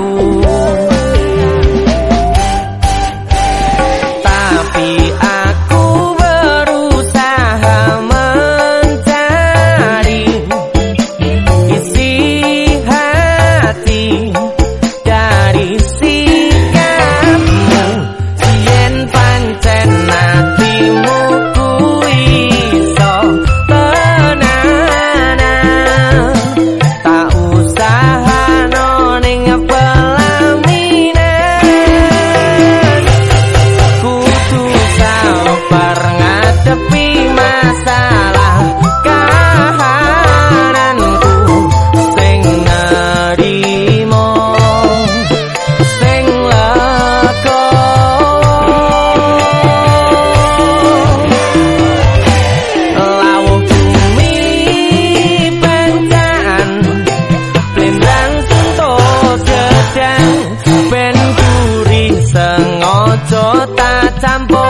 Oh. 做大展博